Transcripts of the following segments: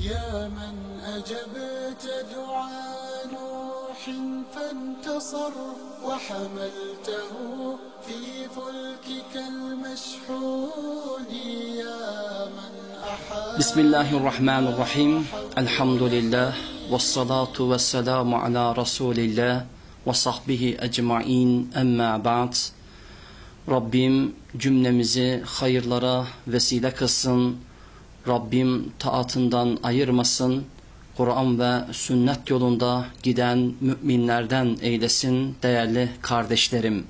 يا من أجبت دعاء نوح فانتصر وحملته في فلكك المشحون. يا من أحال بسم الله الرحمن الرحيم. الحمد لله والصلاة والسلام على رسول الله وصحبه ecmaîn emma ba'd Rabbim cümlemizi hayırlara vesile kılsın. Rabbim taatından ayırmasın. Kur'an ve sünnet yolunda giden müminlerden eylesin değerli kardeşlerim.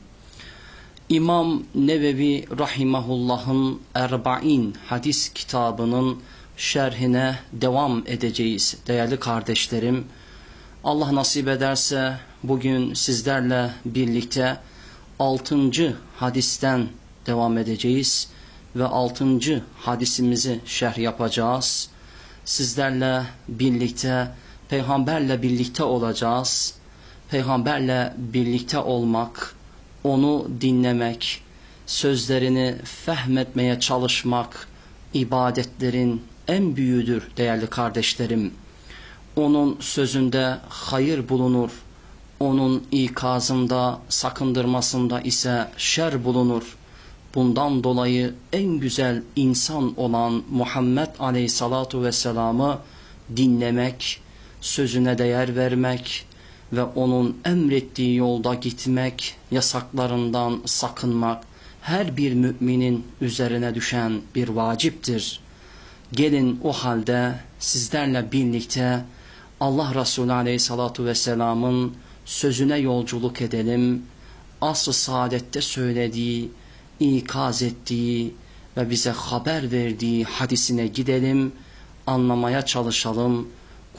İmam Nevevi Rahimahullah'ın Erba'in hadis kitabının şerhine devam edeceğiz değerli kardeşlerim. Allah nasip ederse bugün sizlerle birlikte 6. hadisten devam edeceğiz ve 6. hadisimizi şerh yapacağız. Sizlerle birlikte peygamberle birlikte olacağız. Peygamberle birlikte olmak, onu dinlemek, sözlerini fehmetmeye çalışmak ibadetlerin en büyüğüdür değerli kardeşlerim. Onun sözünde hayır bulunur. Onun ikazında, sakındırmasında ise şer bulunur. Bundan dolayı en güzel insan olan Muhammed Aleyhissalatu vesselam'ı dinlemek, sözüne değer vermek ve onun emrettiği yolda gitmek, yasaklarından sakınmak her bir müminin üzerine düşen bir vaciptir. Gelin o halde sizlerle birlikte Allah Resulü Aleyhissalatu vesselam'ın sözüne yolculuk edelim. Asr-ı saadette söylediği, ikaz ettiği ve bize haber verdiği hadisine gidelim, anlamaya çalışalım,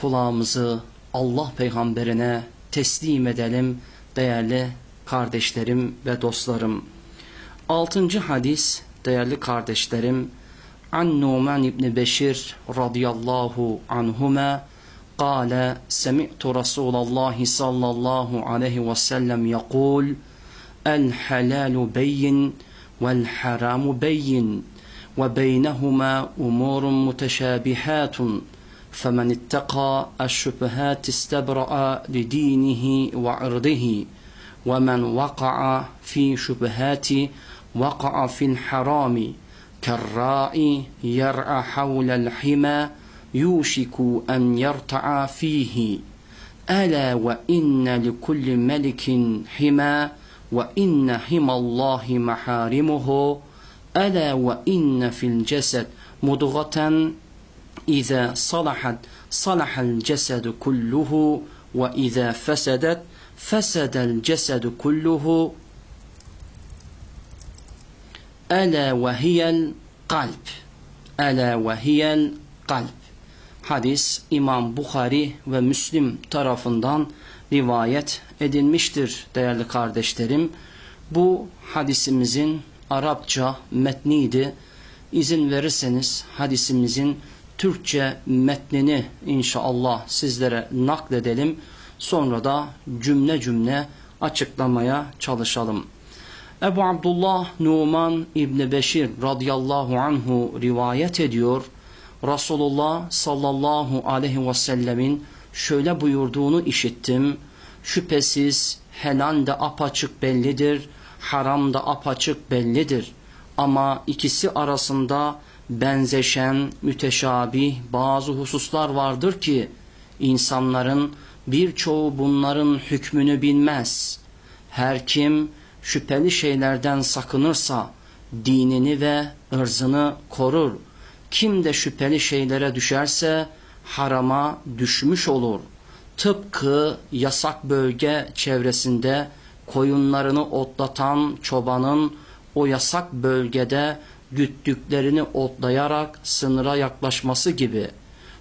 kulağımızı Allah peygamberine teslim edelim değerli kardeşlerim ve dostlarım. Altıncı hadis değerli kardeşlerim An Numan İbni Beşir radıyallahu anhuma قال سمعت رسول الله صلى الله عليه وسلم يقول الحلال بين والحرام بين وبينهما أمور متشابهات فمن اتقى الشبهات استبرأ لدينه وعرضه ومن وقع في شبهات وقع في الحرام كالراعي يرعى حول الحمى يوشك أن يرتع فيه. ألا وإن لكل ملك حمى وإن حمى الله محارمه ألا وإن في الجسد مضغة. إذا صلحت صلح الجسد كله وإذا فسدت فسد الجسد كله. ألا وهي القلب ألا وهي القلب. Hadis İmam Bukhari ve Müslim tarafından rivayet edilmiştir değerli kardeşlerim. Bu hadisimizin Arapça metniydi. İzin verirseniz hadisimizin Türkçe metnini inşallah sizlere nakledelim. Sonra da cümle cümle açıklamaya çalışalım. Ebu Abdullah Numan İbni Beşir radıyallahu anhu rivayet ediyor. Resulullah sallallahu aleyhi ve sellemin şöyle buyurduğunu işittim. Şüphesiz helal de apaçık bellidir, haram da apaçık bellidir. Ama ikisi arasında benzeşen, müteşabih bazı hususlar vardır ki insanların birçoğu bunların hükmünü bilmez. Her kim şüpheli şeylerden sakınırsa dinini ve ırzını korur. Kim de şüpheli şeylere düşerse harama düşmüş olur. Tıpkı yasak bölge çevresinde koyunlarını otlatan çobanın o yasak bölgede güttüklerini otlayarak sınıra yaklaşması gibi.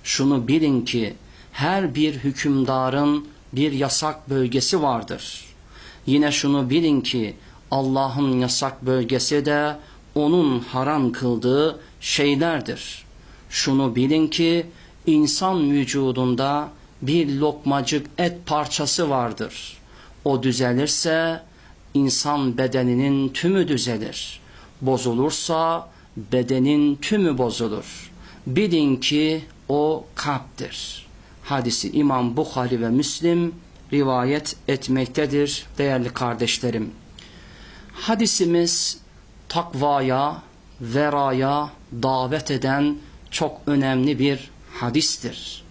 Şunu bilin ki her bir hükümdarın bir yasak bölgesi vardır. Yine şunu bilin ki Allah'ın yasak bölgesi de onun haram kıldığı şeylerdir. Şunu bilin ki insan vücudunda bir lokmacık et parçası vardır. O düzelirse insan bedeninin tümü düzelir. Bozulursa bedenin tümü bozulur. Bilin ki o kalptir. Hadisi İmam Bukhari ve Müslim rivayet etmektedir değerli kardeşlerim. Hadisimiz takvaya, veraya davet eden çok önemli bir hadistir.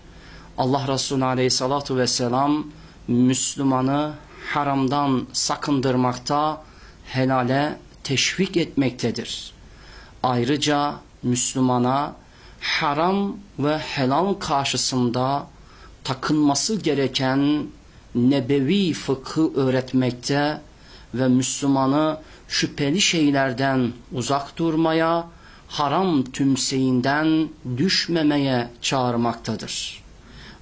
Allah Resulü Aleyhissalatu vesselam Müslümanı haramdan sakındırmakta, helale teşvik etmektedir. Ayrıca Müslümana haram ve helal karşısında takınması gereken nebevi fıkhı öğretmekte ve Müslümanı şüpheli şeylerden uzak durmaya, haram tümseyinden düşmemeye çağırmaktadır.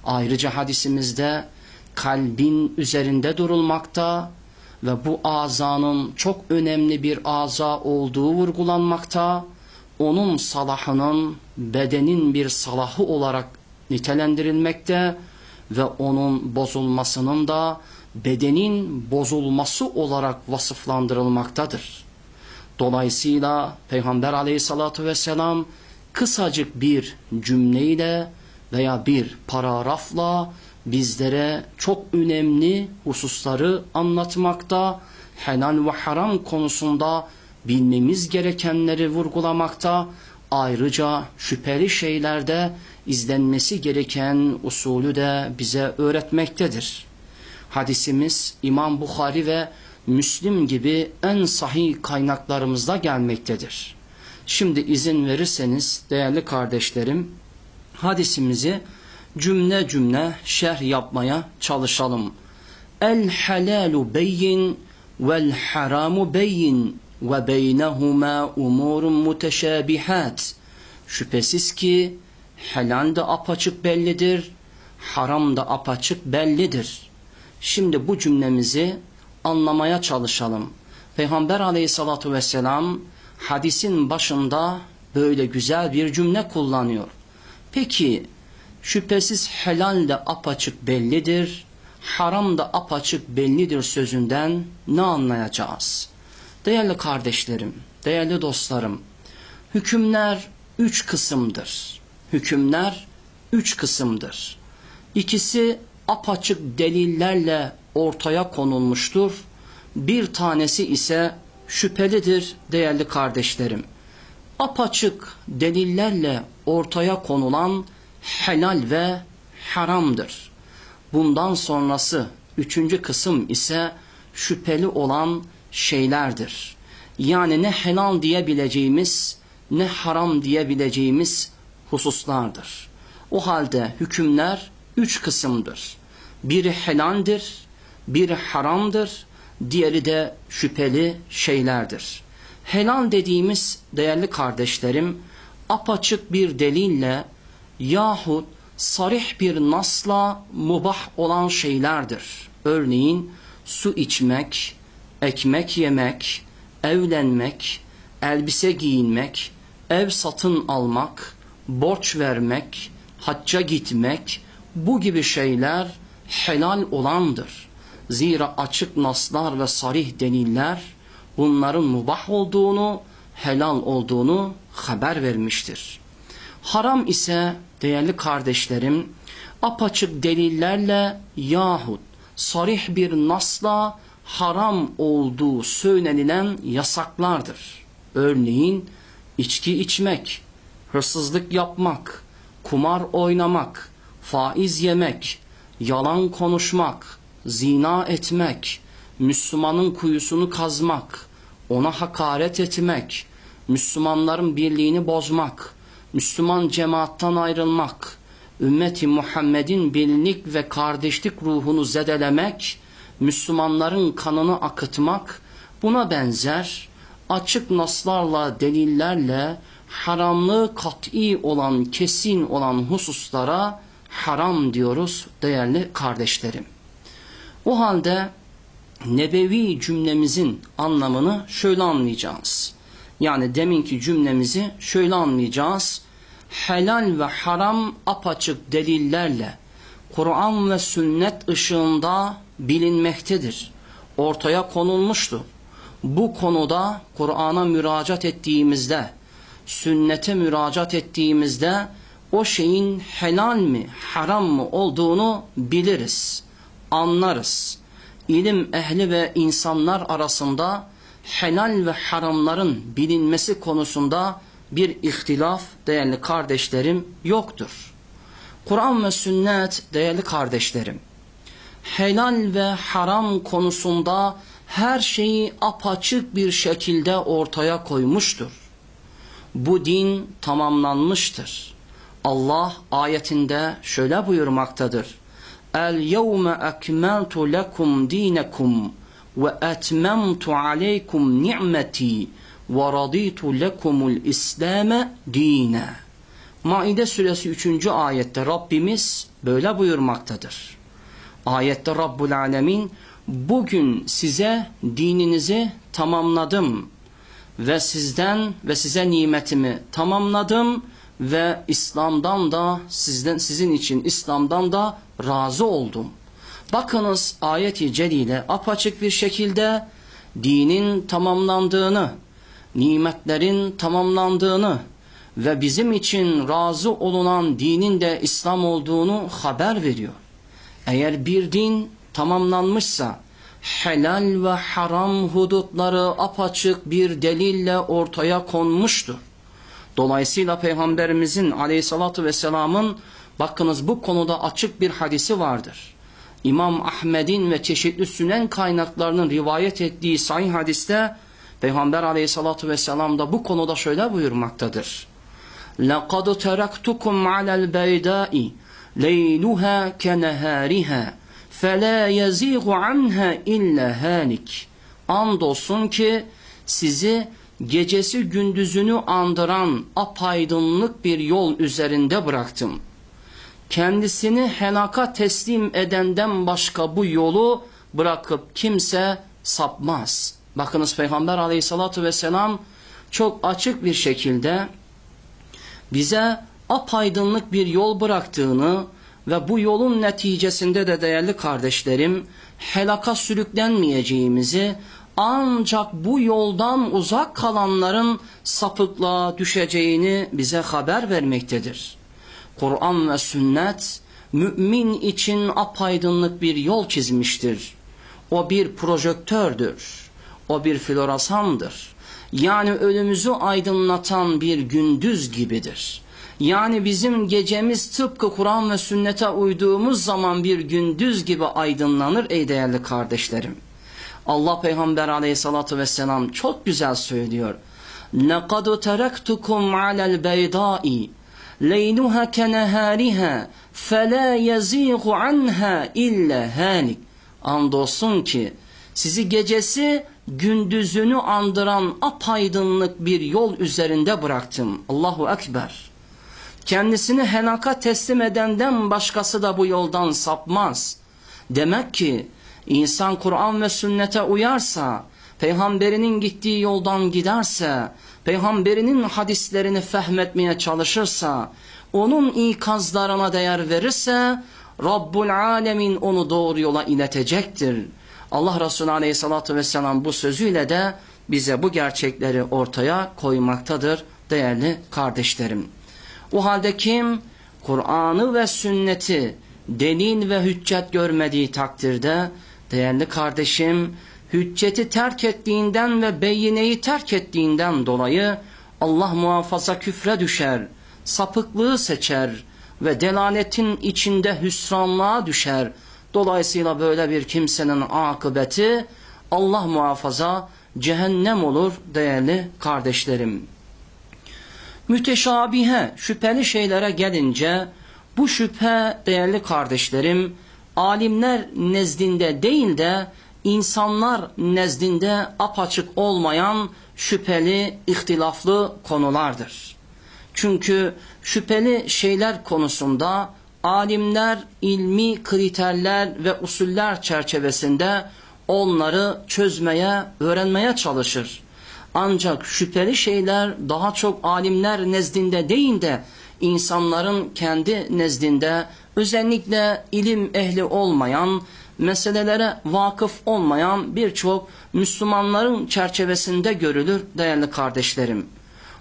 Ayrıca hadisimizde kalbin üzerinde durulmakta ve bu azanın çok önemli bir aza olduğu vurgulanmakta, onun salahının bedenin bir salahı olarak nitelendirilmekte ve onun bozulmasının da bedenin bozulması olarak vasıflandırılmaktadır. Dolayısıyla Peygamber aleyhissalatu vesselam kısacık bir cümleyle veya bir paragrafla bizlere çok önemli hususları anlatmakta, helal ve haram konusunda bilmemiz gerekenleri vurgulamakta, ayrıca şüpheli şeylerde izlenmesi gereken usulü de bize öğretmektedir. Hadisimiz İmam Bukhari ve Müslim gibi en sahih kaynaklarımızda gelmektedir. Şimdi izin verirseniz değerli kardeşlerim hadisimizi cümle cümle şerh yapmaya çalışalım. El halalu beyin vel haramu beyin ve beynehuma umurun muteşabihat. Şüphesiz ki helal de apaçık bellidir, haram da apaçık bellidir. Şimdi bu cümlemizi anlamaya çalışalım. Peygamber aleyhissalatu vesselam hadisin başında böyle güzel bir cümle kullanıyor. Peki şüphesiz helal de apaçık bellidir, haram da apaçık bellidir sözünden ne anlayacağız? Değerli kardeşlerim, değerli dostlarım, hükümler üç kısımdır. Hükümler üç kısımdır. İkisi apaçık delillerle ortaya konulmuştur. Bir tanesi ise şüphelidir değerli kardeşlerim. Apaçık delillerle ortaya konulan helal ve haramdır. Bundan sonrası üçüncü kısım ise şüpheli olan şeylerdir. Yani ne helal diyebileceğimiz ne haram diyebileceğimiz hususlardır. O halde hükümler üç kısımdır. Biri helaldir, biri haramdır, diğeri de şüpheli şeylerdir. Helal dediğimiz değerli kardeşlerim apaçık bir delille yahut sarih bir nasla mubah olan şeylerdir. Örneğin su içmek, ekmek yemek, evlenmek, elbise giyinmek, ev satın almak, borç vermek, hacca gitmek bu gibi şeyler helal olandır. Zira açık naslar ve sarih deliller bunların mubah olduğunu, helal olduğunu haber vermiştir. Haram ise değerli kardeşlerim apaçık delillerle yahut sarih bir nasla haram olduğu söylenilen yasaklardır. Örneğin içki içmek, hırsızlık yapmak, kumar oynamak, faiz yemek, yalan konuşmak, zina etmek, Müslümanın kuyusunu kazmak, ona hakaret etmek, Müslümanların birliğini bozmak, Müslüman cemaattan ayrılmak, ümmeti Muhammed'in birlik ve kardeşlik ruhunu zedelemek, Müslümanların kanını akıtmak, buna benzer açık naslarla, delillerle haramlığı kat'i olan, kesin olan hususlara haram diyoruz değerli kardeşlerim. O halde nebevi cümlemizin anlamını şöyle anlayacağız. Yani deminki cümlemizi şöyle anlayacağız. Helal ve haram apaçık delillerle Kur'an ve sünnet ışığında bilinmektedir. Ortaya konulmuştu. Bu konuda Kur'an'a müracaat ettiğimizde, sünnete müracaat ettiğimizde o şeyin helal mi, haram mı olduğunu biliriz, anlarız. İlim ehli ve insanlar arasında helal ve haramların bilinmesi konusunda bir ihtilaf değerli kardeşlerim yoktur. Kur'an ve sünnet değerli kardeşlerim helal ve haram konusunda her şeyi apaçık bir şekilde ortaya koymuştur. Bu din tamamlanmıştır. Allah ayetinde şöyle buyurmaktadır. El yevme ekmeltu lekum dinekum ve etmemtu aleykum ni'meti ve raditu lekumul İslam'e dine. Maide suresi 3. ayette Rabbimiz böyle buyurmaktadır. Ayette Rabbul Alemin bugün size dininizi tamamladım ve sizden ve size nimetimi tamamladım ve İslam'dan da sizden sizin için İslam'dan da razı oldum. Bakınız ayeti celile apaçık bir şekilde dinin tamamlandığını, nimetlerin tamamlandığını ve bizim için razı olunan dinin de İslam olduğunu haber veriyor. Eğer bir din tamamlanmışsa helal ve haram hudutları apaçık bir delille ortaya konmuştur. Dolayısıyla Peygamberimizin aleyhissalatü vesselamın bakınız bu konuda açık bir hadisi vardır. İmam Ahmed'in ve çeşitli sünen kaynaklarının rivayet ettiği sahih hadiste Peygamber aleyhissalatü vesselam da bu konuda şöyle buyurmaktadır. لَقَدْ تَرَكْتُكُمْ عَلَى الْبَيْدَاءِ لَيْلُهَا كَنَهَارِهَا فَلَا يَزِيغُ عَنْهَا اِلَّا هَالِكِ Andolsun ki sizi gecesi gündüzünü andıran apaydınlık bir yol üzerinde bıraktım. Kendisini helaka teslim edenden başka bu yolu bırakıp kimse sapmaz. Bakınız Peygamber aleyhissalatü vesselam çok açık bir şekilde bize apaydınlık bir yol bıraktığını ve bu yolun neticesinde de değerli kardeşlerim helaka sürüklenmeyeceğimizi ancak bu yoldan uzak kalanların sapıklığa düşeceğini bize haber vermektedir. Kur'an ve sünnet mümin için apaydınlık bir yol çizmiştir. O bir projektördür. O bir floresandır. Yani ölümümüzü aydınlatan bir gündüz gibidir. Yani bizim gecemiz tıpkı Kur'an ve sünnete uyduğumuz zaman bir gündüz gibi aydınlanır ey değerli kardeşlerim. Allah Peygamber aleyhissalatü vesselam çok güzel söylüyor. لَقَدْ تَرَكْتُكُمْ عَلَى الْبَيْضَاءِ لَيْلُهَا كَنَهَارِهَا فَلَا يَزِيغُ عَنْهَا اِلَّا هَالِكَ Andolsun ki sizi gecesi gündüzünü andıran apaydınlık bir yol üzerinde bıraktım. Allahu Ekber. Kendisini helaka teslim edenden başkası da bu yoldan sapmaz. Demek ki insan Kur'an ve sünnete uyarsa, peygamberinin gittiği yoldan giderse, peygamberinin hadislerini fehmetmeye çalışırsa, onun ikazlarına değer verirse, Rabbul Alemin onu doğru yola iletecektir. Allah Resulü Aleyhisselatü Vesselam bu sözüyle de bize bu gerçekleri ortaya koymaktadır değerli kardeşlerim. O halde kim Kur'an'ı ve sünneti delil ve hüccet görmediği takdirde değerli kardeşim hücceti terk ettiğinden ve beyineyi terk ettiğinden dolayı Allah muhafaza küfre düşer, sapıklığı seçer ve delaletin içinde hüsranlığa düşer. Dolayısıyla böyle bir kimsenin akıbeti Allah muhafaza cehennem olur değerli kardeşlerim. Müteşabihe, şüpheli şeylere gelince bu şüphe değerli kardeşlerim alimler nezdinde değil de insanlar nezdinde apaçık olmayan şüpheli, ihtilaflı konulardır. Çünkü şüpheli şeyler konusunda alimler ilmi kriterler ve usuller çerçevesinde onları çözmeye, öğrenmeye çalışır. Ancak şüpheli şeyler daha çok alimler nezdinde değil de insanların kendi nezdinde özellikle ilim ehli olmayan, meselelere vakıf olmayan birçok Müslümanların çerçevesinde görülür değerli kardeşlerim.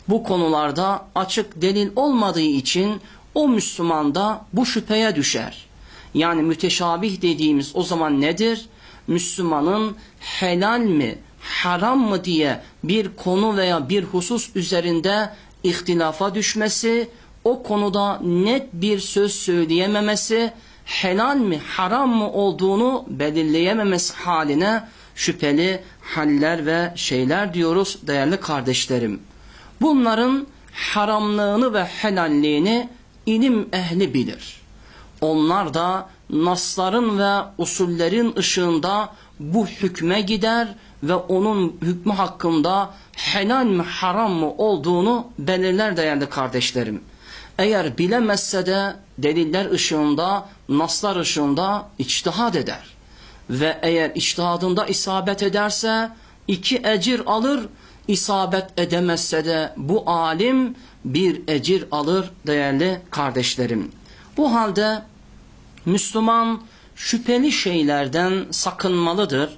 Bu konularda açık delil olmadığı için o Müslüman da bu şüpheye düşer. Yani müteşabih dediğimiz o zaman nedir? Müslümanın helal mi, haram mı diye bir konu veya bir husus üzerinde ihtilafa düşmesi, o konuda net bir söz söyleyememesi, helal mi, haram mı olduğunu belirleyememesi haline şüpheli haller ve şeyler diyoruz değerli kardeşlerim. Bunların haramlığını ve helalliğini ilim ehli bilir. Onlar da nasların ve usullerin ışığında bu hükme gider ve onun hükmü hakkında helal mi haram mı olduğunu belirler değerli kardeşlerim. Eğer bilemezse de deliller ışığında, naslar ışığında içtihad eder. Ve eğer içtihadında isabet ederse iki ecir alır, isabet edemezse de bu alim bir ecir alır değerli kardeşlerim. Bu halde Müslüman şüpheli şeylerden sakınmalıdır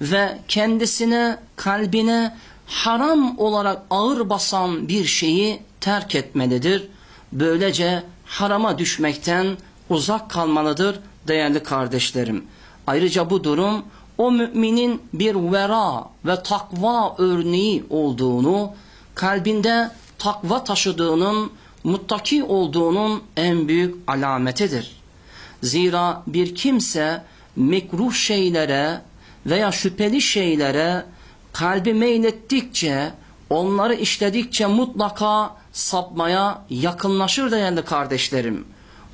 ve kendisine, kalbine haram olarak ağır basan bir şeyi terk etmelidir. Böylece harama düşmekten uzak kalmalıdır değerli kardeşlerim. Ayrıca bu durum o müminin bir vera ve takva örneği olduğunu, kalbinde takva taşıdığının, muttaki olduğunun en büyük alametidir. Zira bir kimse mekruh şeylere veya şüpheli şeylere kalbi meylettikçe, onları işledikçe mutlaka sapmaya yakınlaşır değerli kardeşlerim.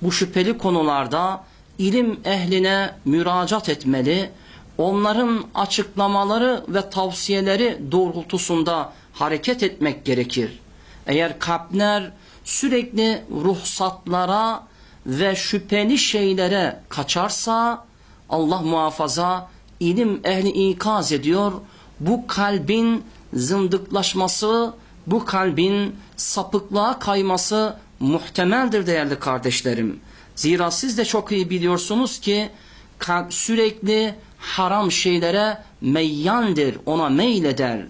Bu şüpheli konularda ilim ehline müracaat etmeli, onların açıklamaları ve tavsiyeleri doğrultusunda hareket etmek gerekir. Eğer kalpler sürekli ruhsatlara ve şüpheli şeylere kaçarsa Allah muhafaza ilim ehli ikaz ediyor. Bu kalbin zındıklaşması, bu kalbin sapıklığa kayması muhtemeldir değerli kardeşlerim. Zira siz de çok iyi biliyorsunuz ki kalp sürekli haram şeylere meyyandır, ona meyleder.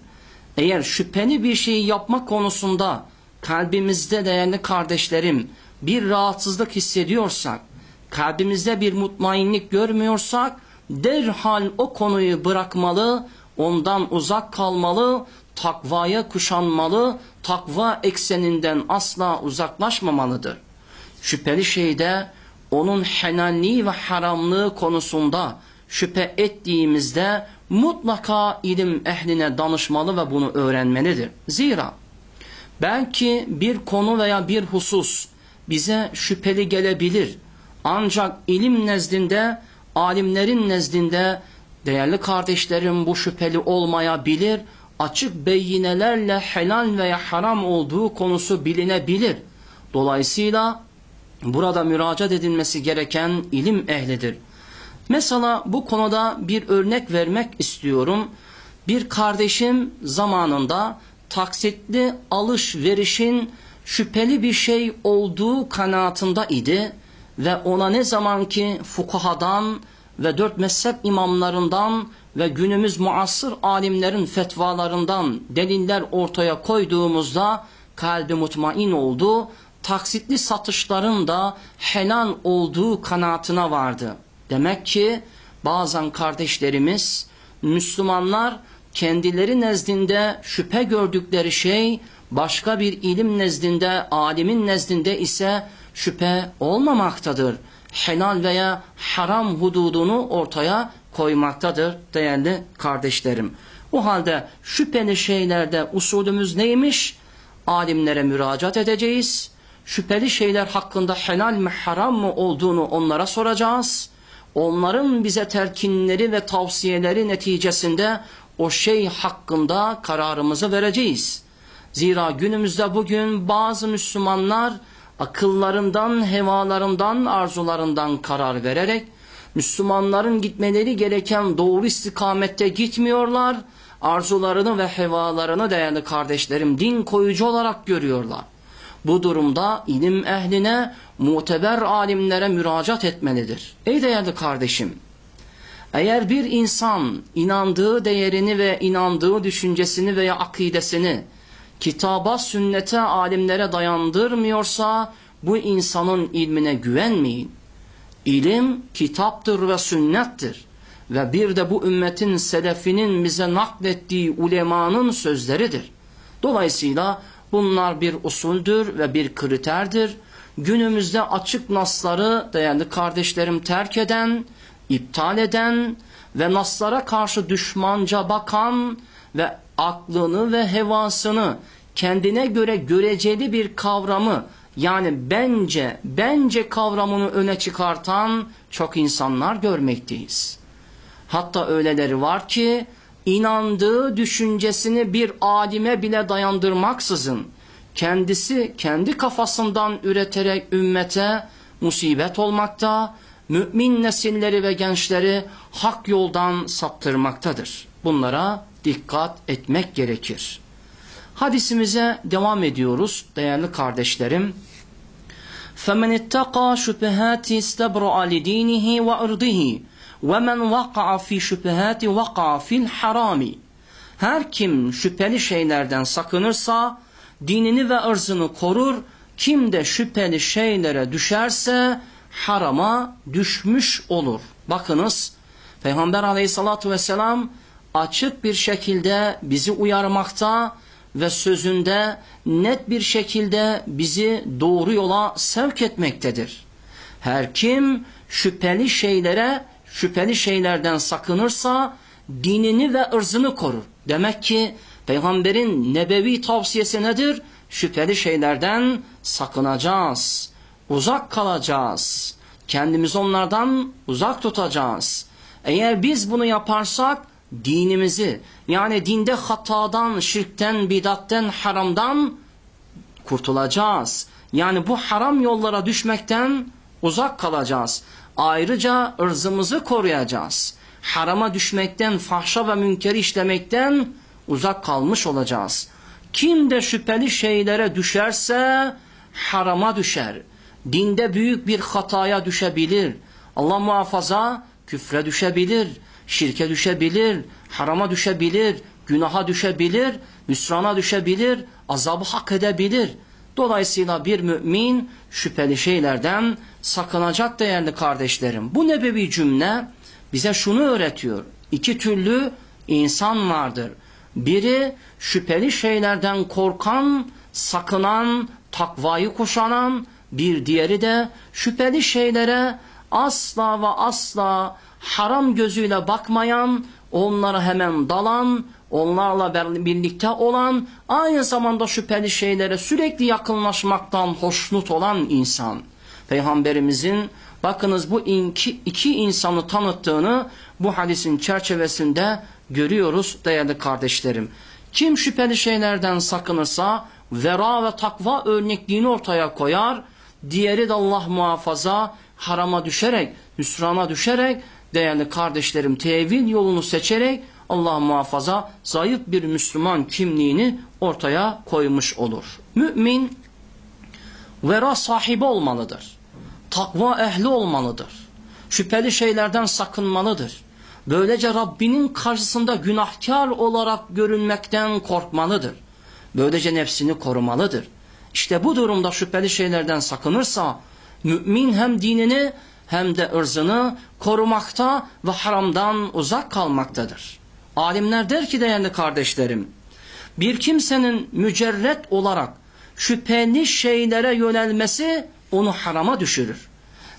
Eğer şüpheli bir şeyi yapmak konusunda kalbimizde değerli kardeşlerim bir rahatsızlık hissediyorsak, kalbimizde bir mutmainlik görmüyorsak derhal o konuyu bırakmalı, ondan uzak kalmalı, takvaya kuşanmalı, takva ekseninden asla uzaklaşmamalıdır. Şüpheli şeyde onun helalliği ve haramlığı konusunda şüphe ettiğimizde mutlaka ilim ehline danışmalı ve bunu öğrenmelidir. Zira belki bir konu veya bir husus bize şüpheli gelebilir. Ancak ilim nezdinde, alimlerin nezdinde değerli kardeşlerim bu şüpheli olmayabilir. Açık beyinelerle helal veya haram olduğu konusu bilinebilir. Dolayısıyla burada müracaat edilmesi gereken ilim ehlidir. Mesela bu konuda bir örnek vermek istiyorum. Bir kardeşim zamanında taksitli alışverişin şüpheli bir şey olduğu kanaatında idi ve ona ne zaman ki fukahadan ve dört mezhep imamlarından ve günümüz muasır alimlerin fetvalarından deliller ortaya koyduğumuzda kalbi mutmain oldu. Taksitli satışların da helal olduğu kanaatine vardı. Demek ki bazen kardeşlerimiz, Müslümanlar kendileri nezdinde şüphe gördükleri şey başka bir ilim nezdinde, alimin nezdinde ise şüphe olmamaktadır. Helal veya haram hududunu ortaya koymaktadır değerli kardeşlerim. O halde şüpheli şeylerde usulümüz neymiş? Alimlere müracaat edeceğiz. Şüpheli şeyler hakkında helal mi haram mı olduğunu onlara soracağız. Onların bize telkinleri ve tavsiyeleri neticesinde o şey hakkında kararımızı vereceğiz. Zira günümüzde bugün bazı Müslümanlar akıllarından, hevalarından, arzularından karar vererek Müslümanların gitmeleri gereken doğru istikamette gitmiyorlar. Arzularını ve hevalarını değerli kardeşlerim din koyucu olarak görüyorlar. Bu durumda ilim ehline, muteber alimlere müracaat etmelidir. Ey değerli kardeşim, eğer bir insan inandığı değerini ve inandığı düşüncesini veya akidesini kitaba, sünnete, alimlere dayandırmıyorsa bu insanın ilmine güvenmeyin. İlim kitaptır ve sünnettir. Ve bir de bu ümmetin selefinin bize naklettiği ulemanın sözleridir. Dolayısıyla bunlar bir usuldür ve bir kriterdir. Günümüzde açık nasları değerli kardeşlerim terk eden, iptal eden ve naslara karşı düşmanca bakan ve aklını ve hevasını kendine göre göreceli bir kavramı yani bence, bence kavramını öne çıkartan çok insanlar görmekteyiz. Hatta öyleleri var ki inandığı düşüncesini bir alime bile dayandırmaksızın kendisi kendi kafasından üreterek ümmete musibet olmakta, mümin nesilleri ve gençleri hak yoldan saptırmaktadır. Bunlara dikkat etmek gerekir. Hadisimize devam ediyoruz değerli kardeşlerim. فَمَنِ اتَّقَى شُبْهَاتِ اسْتَبْرَعَ لِد۪ينِهِ وَاِرْضِهِ وَمَنْ وَقَعَ فِي شُبْهَاتِ وَقَعَ فِي الْحَرَامِ Her kim şüpheli şeylerden sakınırsa dinini ve ırzını korur, kim de şüpheli şeylere düşerse harama düşmüş olur. Bakınız Peygamber aleyhissalatü vesselam açık bir şekilde bizi uyarmakta ve sözünde net bir şekilde bizi doğru yola sevk etmektedir. Her kim şüpheli şeylere, şüpheli şeylerden sakınırsa dinini ve ırzını korur. Demek ki Peygamberin nebevi tavsiyesi nedir? Şüpheli şeylerden sakınacağız. Uzak kalacağız. Kendimizi onlardan uzak tutacağız. Eğer biz bunu yaparsak dinimizi yani dinde hatadan, şirkten, bidatten, haramdan kurtulacağız. Yani bu haram yollara düşmekten uzak kalacağız. Ayrıca ırzımızı koruyacağız. Harama düşmekten, fahşa ve münkeri işlemekten uzak kalmış olacağız. Kim de şüpheli şeylere düşerse harama düşer. Dinde büyük bir hataya düşebilir. Allah muhafaza küfre düşebilir, şirke düşebilir, harama düşebilir, günaha düşebilir, hüsrana düşebilir, azabı hak edebilir. Dolayısıyla bir mümin şüpheli şeylerden sakınacak değerli kardeşlerim. Bu nebevi cümle bize şunu öğretiyor. İki türlü insan vardır. Biri şüpheli şeylerden korkan, sakınan, takvayı kuşanan, bir diğeri de şüpheli şeylere asla ve asla haram gözüyle bakmayan, onlara hemen dalan, onlarla birlikte olan, aynı zamanda şüpheli şeylere sürekli yakınlaşmaktan hoşnut olan insan. Peygamberimizin bakınız bu iki, iki insanı tanıttığını bu hadisin çerçevesinde görüyoruz değerli kardeşlerim. Kim şüpheli şeylerden sakınırsa vera ve takva örnekliğini ortaya koyar, diğeri de Allah muhafaza harama düşerek, hüsrana düşerek değerli kardeşlerim tevil yolunu seçerek Allah muhafaza zayıf bir Müslüman kimliğini ortaya koymuş olur. Mümin vera sahibi olmalıdır. Takva ehli olmalıdır. Şüpheli şeylerden sakınmalıdır. Böylece Rabbinin karşısında günahkar olarak görünmekten korkmalıdır. Böylece nefsini korumalıdır. İşte bu durumda şüpheli şeylerden sakınırsa mümin hem dinini hem de ırzını korumakta ve haramdan uzak kalmaktadır. Alimler der ki değerli kardeşlerim, bir kimsenin mücerret olarak şüpheli şeylere yönelmesi onu harama düşürür.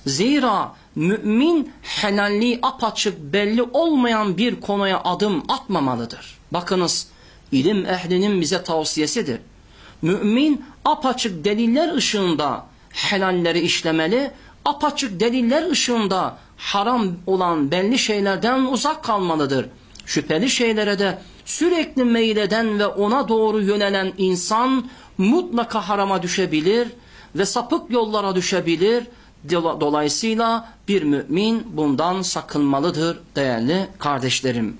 Zira mümin helalliği apaçık belli olmayan bir konuya adım atmamalıdır. Bakınız ilim ehlinin bize tavsiyesidir. Mümin apaçık deliller ışığında helalleri işlemeli, apaçık deliller ışığında haram olan belli şeylerden uzak kalmalıdır. Şüpheli şeylere de sürekli meyleden ve ona doğru yönelen insan mutlaka harama düşebilir ve sapık yollara düşebilir. Dolayısıyla bir mümin bundan sakınmalıdır değerli kardeşlerim.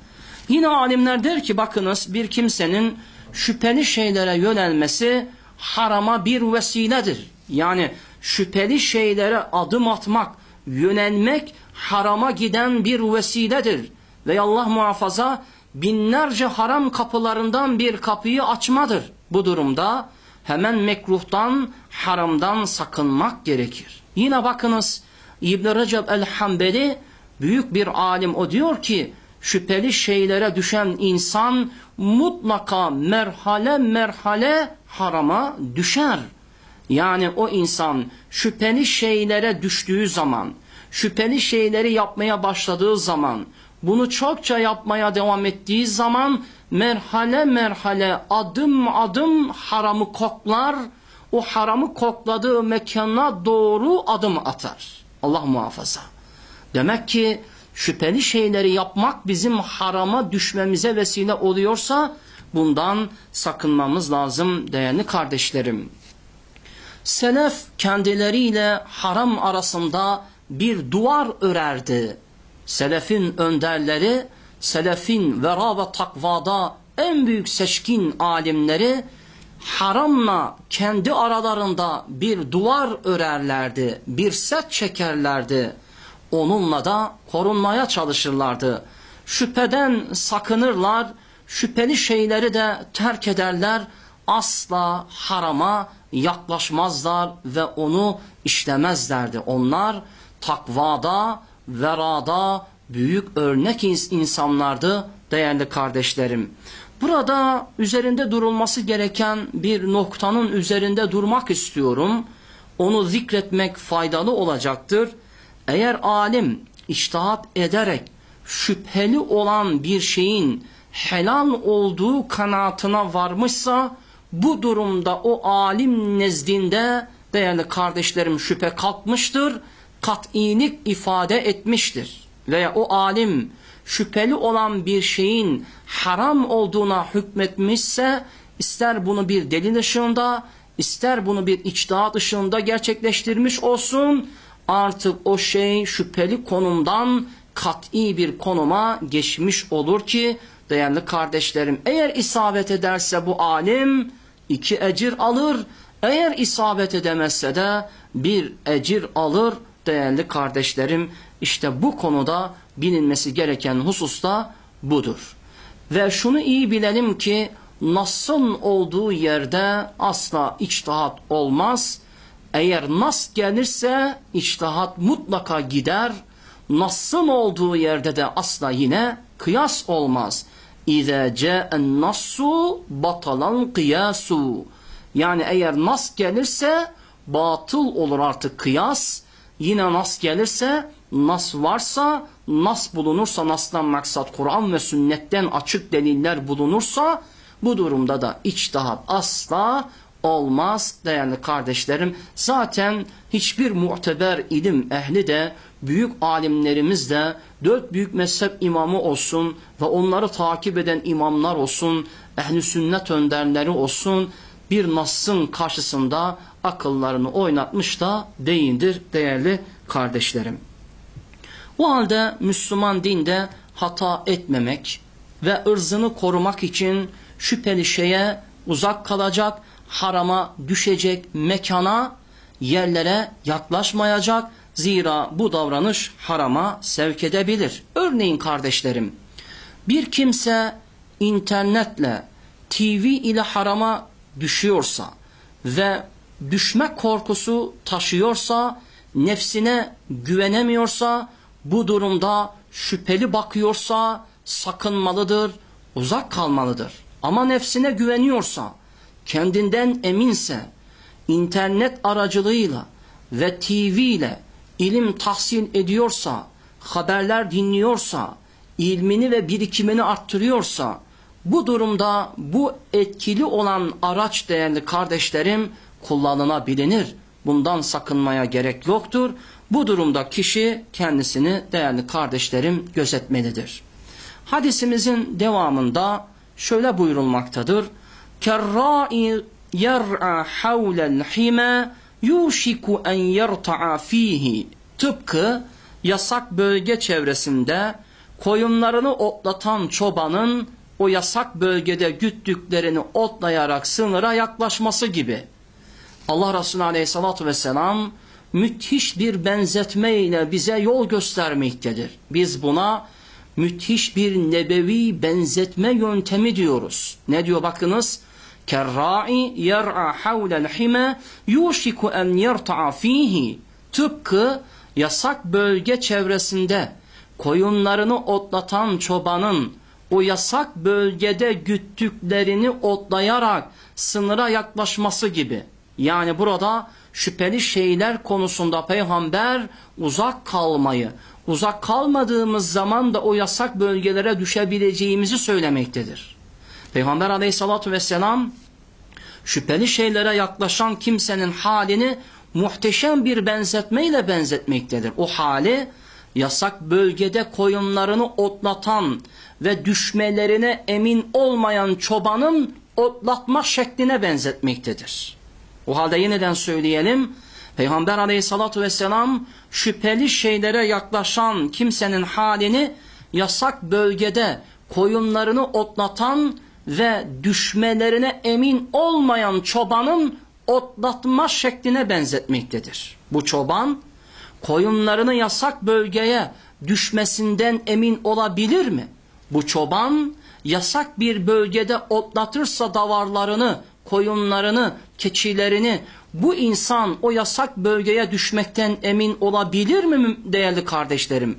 Yine alimler der ki bakınız bir kimsenin şüpheli şeylere yönelmesi harama bir vesiledir. Yani şüpheli şeylere adım atmak, yönelmek harama giden bir vesiledir. Ve Allah muhafaza binlerce haram kapılarından bir kapıyı açmadır. Bu durumda hemen mekruhtan, haramdan sakınmak gerekir. Yine bakınız İbn Recep el-Hambeli büyük bir alim o diyor ki şüpheli şeylere düşen insan mutlaka merhale merhale harama düşer. Yani o insan şüpheli şeylere düştüğü zaman, şüpheli şeyleri yapmaya başladığı zaman, bunu çokça yapmaya devam ettiği zaman merhale merhale adım adım haramı koklar, o haramı kokladığı mekana doğru adım atar. Allah muhafaza. Demek ki şüpheli şeyleri yapmak bizim harama düşmemize vesile oluyorsa bundan sakınmamız lazım değerli kardeşlerim. Selef kendileriyle haram arasında bir duvar örerdi. Selefin önderleri, selefin vera ve takvada en büyük seçkin alimleri haramla kendi aralarında bir duvar örerlerdi, bir set çekerlerdi. Onunla da korunmaya çalışırlardı. Şüpheden sakınırlar, şüpheli şeyleri de terk ederler, asla harama yaklaşmazlar ve onu işlemezlerdi. Onlar takvada, verada büyük örnek insanlardı değerli kardeşlerim. Burada üzerinde durulması gereken bir noktanın üzerinde durmak istiyorum. Onu zikretmek faydalı olacaktır. Eğer alim iştahat ederek şüpheli olan bir şeyin helal olduğu kanaatına varmışsa bu durumda o alim nezdinde değerli kardeşlerim şüphe kalkmıştır, kat'ilik ifade etmiştir. Veya o alim şüpheli olan bir şeyin haram olduğuna hükmetmişse ister bunu bir delil ışığında ister bunu bir içtihat ışığında gerçekleştirmiş olsun artık o şey şüpheli konumdan kat'i bir konuma geçmiş olur ki değerli kardeşlerim eğer isabet ederse bu alim iki ecir alır eğer isabet edemezse de bir ecir alır değerli kardeşlerim işte bu konuda bilinmesi gereken husus da budur. Ve şunu iyi bilelim ki Nas'ın olduğu yerde asla içtihat olmaz. Eğer Nas gelirse içtihat mutlaka gider. Nas'ın olduğu yerde de asla yine kıyas olmaz. İze ce'en nassu batalan kıyasu. Yani eğer Nas gelirse batıl olur artık kıyas. Yine Nas gelirse nas varsa, nas bulunursa, nasdan maksat Kur'an ve sünnetten açık deliller bulunursa bu durumda da içtihat asla olmaz değerli kardeşlerim. Zaten hiçbir muteber ilim ehli de büyük alimlerimiz de dört büyük mezhep imamı olsun ve onları takip eden imamlar olsun, ehli sünnet önderleri olsun bir nasın karşısında akıllarını oynatmış da değildir değerli kardeşlerim. Bu halde Müslüman dinde hata etmemek ve ırzını korumak için şüpheli şeye uzak kalacak, harama düşecek mekana, yerlere yaklaşmayacak. Zira bu davranış harama sevk edebilir. Örneğin kardeşlerim, bir kimse internetle, TV ile harama düşüyorsa ve düşme korkusu taşıyorsa, nefsine güvenemiyorsa, bu durumda şüpheli bakıyorsa sakınmalıdır, uzak kalmalıdır. Ama nefsine güveniyorsa, kendinden eminse, internet aracılığıyla ve TV ile ilim tahsil ediyorsa, haberler dinliyorsa, ilmini ve birikimini arttırıyorsa, bu durumda bu etkili olan araç değerli kardeşlerim kullanılabilir. Bundan sakınmaya gerek yoktur. Bu durumda kişi kendisini değerli kardeşlerim gözetmelidir. Hadisimizin devamında şöyle buyurulmaktadır. Kerra'i yer'a havlel hime yuşiku en yerta'a fihi. Tıpkı yasak bölge çevresinde koyunlarını otlatan çobanın o yasak bölgede güttüklerini otlayarak sınıra yaklaşması gibi. Allah Resulü Aleyhisselatü Vesselam müthiş bir benzetme ile bize yol göstermektedir. Biz buna müthiş bir nebevi benzetme yöntemi diyoruz. Ne diyor bakınız? Kerra'i yer'a havlel hime yuşiku en yerta'a fihi. Tıpkı yasak bölge çevresinde koyunlarını otlatan çobanın o yasak bölgede güttüklerini otlayarak sınıra yaklaşması gibi. Yani burada şüpheli şeyler konusunda peygamber uzak kalmayı, uzak kalmadığımız zaman da o yasak bölgelere düşebileceğimizi söylemektedir. Peygamber aleyhissalatü vesselam şüpheli şeylere yaklaşan kimsenin halini muhteşem bir benzetmeyle benzetmektedir. O hali yasak bölgede koyunlarını otlatan ve düşmelerine emin olmayan çobanın otlatma şekline benzetmektedir. O halde yeniden söyleyelim. Peygamber aleyhissalatü vesselam şüpheli şeylere yaklaşan kimsenin halini yasak bölgede koyunlarını otlatan ve düşmelerine emin olmayan çobanın otlatma şekline benzetmektedir. Bu çoban koyunlarını yasak bölgeye düşmesinden emin olabilir mi? Bu çoban yasak bir bölgede otlatırsa davarlarını, koyunlarını, keçilerini bu insan o yasak bölgeye düşmekten emin olabilir mi değerli kardeşlerim?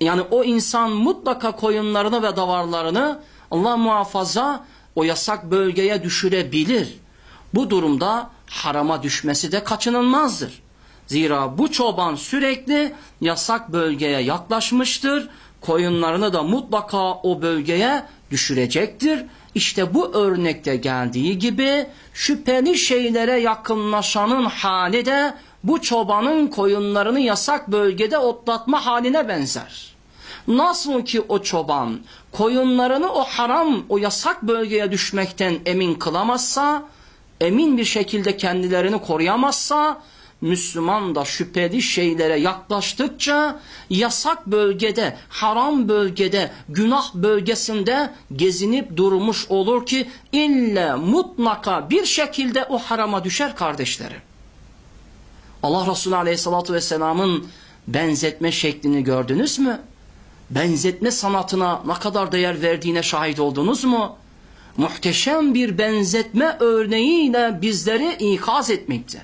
Yani o insan mutlaka koyunlarını ve davarlarını Allah muhafaza o yasak bölgeye düşürebilir. Bu durumda harama düşmesi de kaçınılmazdır. Zira bu çoban sürekli yasak bölgeye yaklaşmıştır. Koyunlarını da mutlaka o bölgeye düşürecektir. İşte bu örnekte geldiği gibi şüpheli şeylere yakınlaşanın hali de bu çobanın koyunlarını yasak bölgede otlatma haline benzer. Nasıl ki o çoban koyunlarını o haram, o yasak bölgeye düşmekten emin kılamazsa, emin bir şekilde kendilerini koruyamazsa, Müslüman da şüpheli şeylere yaklaştıkça yasak bölgede, haram bölgede, günah bölgesinde gezinip durmuş olur ki ille mutlaka bir şekilde o harama düşer kardeşlerim. Allah Resulü Aleyhisselatü Vesselam'ın benzetme şeklini gördünüz mü? Benzetme sanatına ne kadar değer verdiğine şahit oldunuz mu? Muhteşem bir benzetme örneğiyle bizleri ikaz etmekte.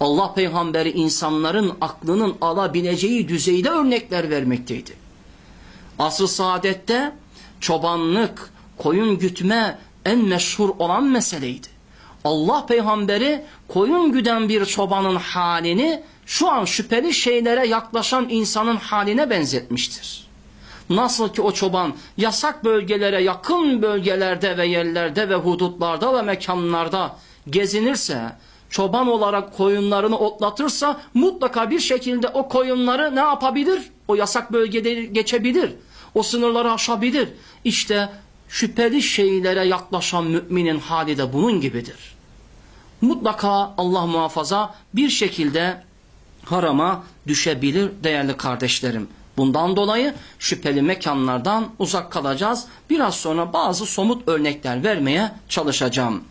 Allah peygamberi insanların aklının alabileceği düzeyde örnekler vermekteydi. Asr-ı saadette çobanlık, koyun gütme en meşhur olan meseleydi. Allah peygamberi koyun güden bir çobanın halini şu an şüpheli şeylere yaklaşan insanın haline benzetmiştir. Nasıl ki o çoban yasak bölgelere yakın bölgelerde ve yerlerde ve hudutlarda ve mekanlarda gezinirse, çoban olarak koyunlarını otlatırsa mutlaka bir şekilde o koyunları ne yapabilir? O yasak bölgede geçebilir. O sınırları aşabilir. İşte şüpheli şeylere yaklaşan müminin hali de bunun gibidir. Mutlaka Allah muhafaza bir şekilde harama düşebilir değerli kardeşlerim. Bundan dolayı şüpheli mekanlardan uzak kalacağız. Biraz sonra bazı somut örnekler vermeye çalışacağım.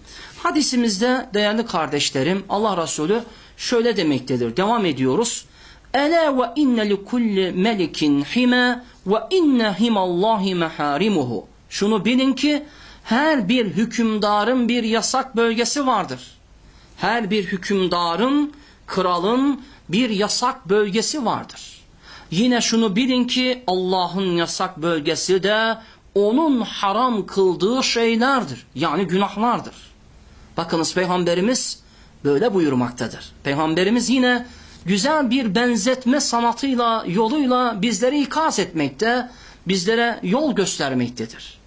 Hadisimizde değerli kardeşlerim Allah Resulü şöyle demektedir. Devam ediyoruz. Ela ve inne li kulli melikin hime ve inne himallahi meharimuhu. Şunu bilin ki her bir hükümdarın bir yasak bölgesi vardır. Her bir hükümdarın, kralın bir yasak bölgesi vardır. Yine şunu bilin ki Allah'ın yasak bölgesi de onun haram kıldığı şeylerdir. Yani günahlardır. Bakınız Peygamberimiz böyle buyurmaktadır. Peygamberimiz yine güzel bir benzetme sanatıyla, yoluyla bizleri ikaz etmekte, bizlere yol göstermektedir.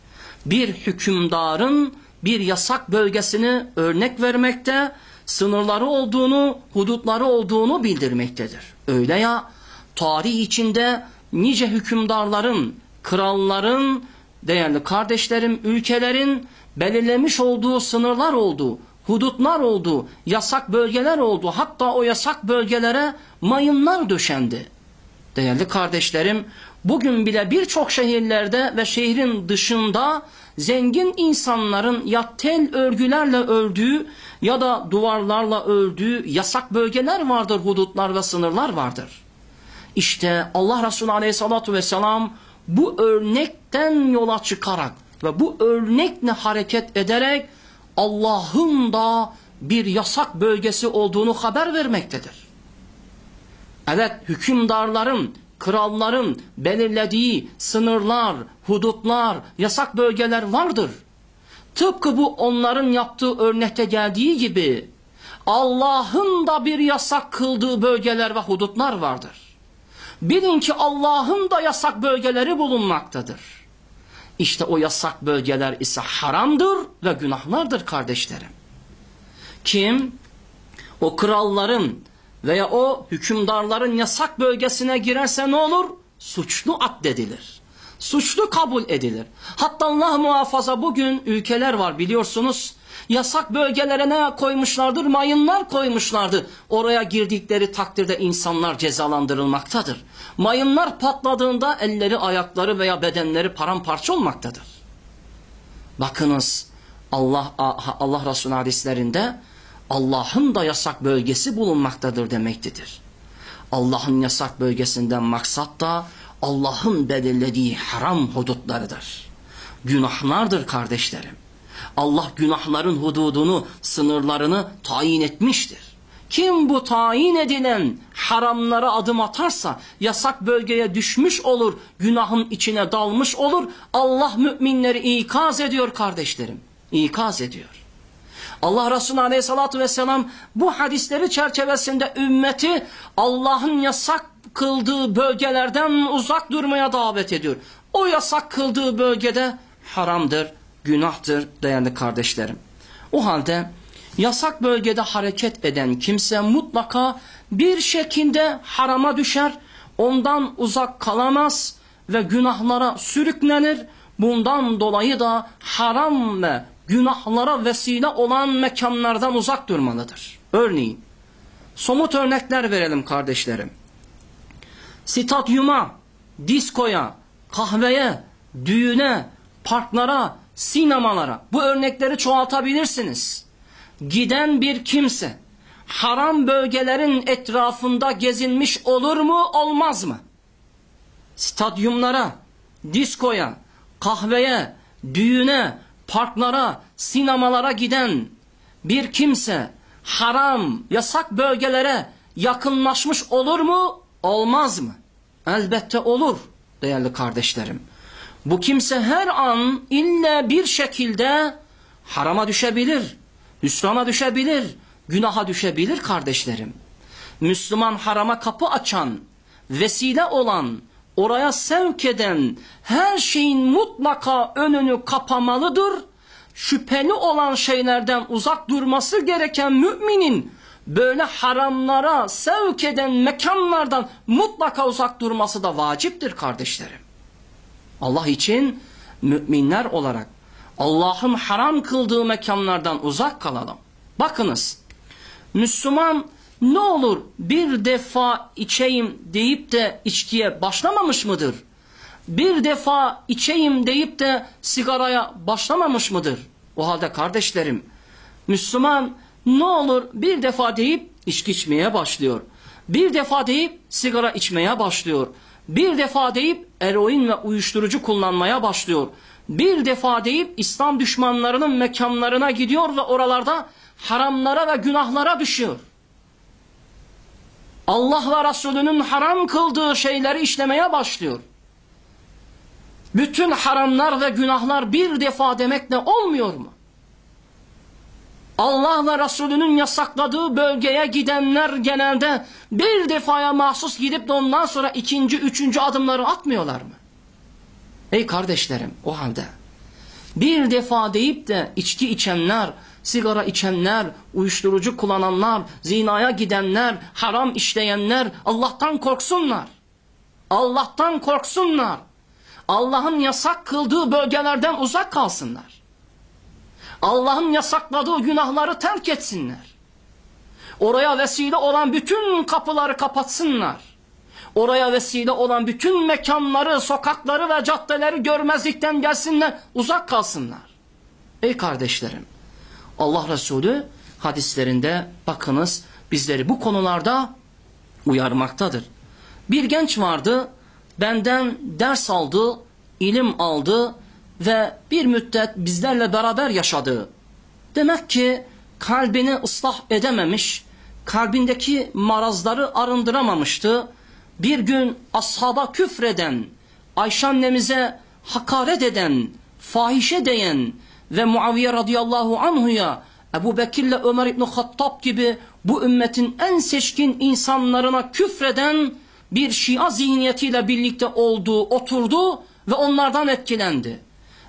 Bir hükümdarın bir yasak bölgesini örnek vermekte, sınırları olduğunu, hudutları olduğunu bildirmektedir. Öyle ya, tarih içinde nice hükümdarların, kralların, değerli kardeşlerim, ülkelerin belirlemiş olduğu sınırlar oldu, hudutlar oldu, yasak bölgeler oldu. Hatta o yasak bölgelere mayınlar döşendi. Değerli kardeşlerim, bugün bile birçok şehirlerde ve şehrin dışında zengin insanların ya tel örgülerle öldüğü ya da duvarlarla öldüğü yasak bölgeler vardır, hudutlar ve sınırlar vardır. İşte Allah Resulü Aleyhisselatü Vesselam bu örnekten yola çıkarak ve bu örnekle hareket ederek Allah'ın da bir yasak bölgesi olduğunu haber vermektedir. Evet hükümdarların, kralların belirlediği sınırlar, hudutlar, yasak bölgeler vardır. Tıpkı bu onların yaptığı örnekte geldiği gibi Allah'ın da bir yasak kıldığı bölgeler ve hudutlar vardır. Bilin ki Allah'ın da yasak bölgeleri bulunmaktadır. İşte o yasak bölgeler ise haramdır ve günahlardır kardeşlerim. Kim o kralların veya o hükümdarların yasak bölgesine girerse ne olur? Suçlu addedilir. Suçlu kabul edilir. Hatta Allah muhafaza bugün ülkeler var biliyorsunuz. Yasak bölgelere ne koymuşlardır? Mayınlar koymuşlardı. Oraya girdikleri takdirde insanlar cezalandırılmaktadır. Mayınlar patladığında elleri, ayakları veya bedenleri paramparça olmaktadır. Bakınız Allah Allah Resulü hadislerinde Allah'ın da yasak bölgesi bulunmaktadır demektedir. Allah'ın yasak bölgesinden maksat da Allah'ın belirlediği haram hudutlarıdır. Günahlardır kardeşlerim. Allah günahların hududunu, sınırlarını tayin etmiştir. Kim bu tayin edilen haramlara adım atarsa yasak bölgeye düşmüş olur, günahın içine dalmış olur. Allah müminleri ikaz ediyor kardeşlerim. İkaz ediyor. Allah Resulü Aleyhisselatü Vesselam bu hadisleri çerçevesinde ümmeti Allah'ın yasak kıldığı bölgelerden uzak durmaya davet ediyor. O yasak kıldığı bölgede haramdır, günahtır değerli kardeşlerim. O halde yasak bölgede hareket eden kimse mutlaka bir şekilde harama düşer, ondan uzak kalamaz ve günahlara sürüklenir. Bundan dolayı da haram ve günahlara vesile olan mekanlardan uzak durmalıdır. Örneğin, somut örnekler verelim kardeşlerim. Stadyuma, diskoya, kahveye, düğüne, parklara, sinemalara bu örnekleri çoğaltabilirsiniz. Giden bir kimse haram bölgelerin etrafında gezinmiş olur mu olmaz mı? Stadyumlara, diskoya, kahveye, düğüne, parklara, sinemalara giden bir kimse haram, yasak bölgelere yakınlaşmış olur mu, olmaz mı? Elbette olur değerli kardeşlerim. Bu kimse her an illa bir şekilde harama düşebilir, hüsrana düşebilir, günaha düşebilir kardeşlerim. Müslüman harama kapı açan, vesile olan, oraya sevk eden her şeyin mutlaka önünü kapamalıdır. Şüpheli olan şeylerden uzak durması gereken müminin böyle haramlara sevk eden mekanlardan mutlaka uzak durması da vaciptir kardeşlerim. Allah için müminler olarak Allah'ın haram kıldığı mekanlardan uzak kalalım. Bakınız Müslüman ne olur bir defa içeyim deyip de içkiye başlamamış mıdır? Bir defa içeyim deyip de sigaraya başlamamış mıdır? O halde kardeşlerim Müslüman ne olur bir defa deyip içki içmeye başlıyor. Bir defa deyip sigara içmeye başlıyor. Bir defa deyip eroin ve uyuşturucu kullanmaya başlıyor. Bir defa deyip İslam düşmanlarının mekanlarına gidiyor ve oralarda haramlara ve günahlara düşüyor. Allah ve Resulünün haram kıldığı şeyleri işlemeye başlıyor. Bütün haramlar ve günahlar bir defa demekle olmuyor mu? Allah ve Resulünün yasakladığı bölgeye gidenler genelde bir defaya mahsus gidip de ondan sonra ikinci, üçüncü adımları atmıyorlar mı? Ey kardeşlerim o halde bir defa deyip de içki içenler, sigara içenler, uyuşturucu kullananlar, zinaya gidenler, haram işleyenler Allah'tan korksunlar. Allah'tan korksunlar. Allah'ın yasak kıldığı bölgelerden uzak kalsınlar. Allah'ın yasakladığı günahları terk etsinler. Oraya vesile olan bütün kapıları kapatsınlar. Oraya vesile olan bütün mekanları, sokakları ve caddeleri görmezlikten gelsinler, uzak kalsınlar. Ey kardeşlerim, Allah Resulü hadislerinde bakınız bizleri bu konularda uyarmaktadır. Bir genç vardı, benden ders aldı, ilim aldı ve bir müddet bizlerle beraber yaşadı. Demek ki kalbini ıslah edememiş, kalbindeki marazları arındıramamıştı. Bir gün ashaba küfreden, Ayşe annemize hakaret eden, fahişe diyen ve Muaviye radıyallahu anhuya Ebu Bekir'le Ömer İbni Hattab gibi bu ümmetin en seçkin insanlarına küfreden bir Şia zihniyetiyle birlikte oldu, oturdu ve onlardan etkilendi.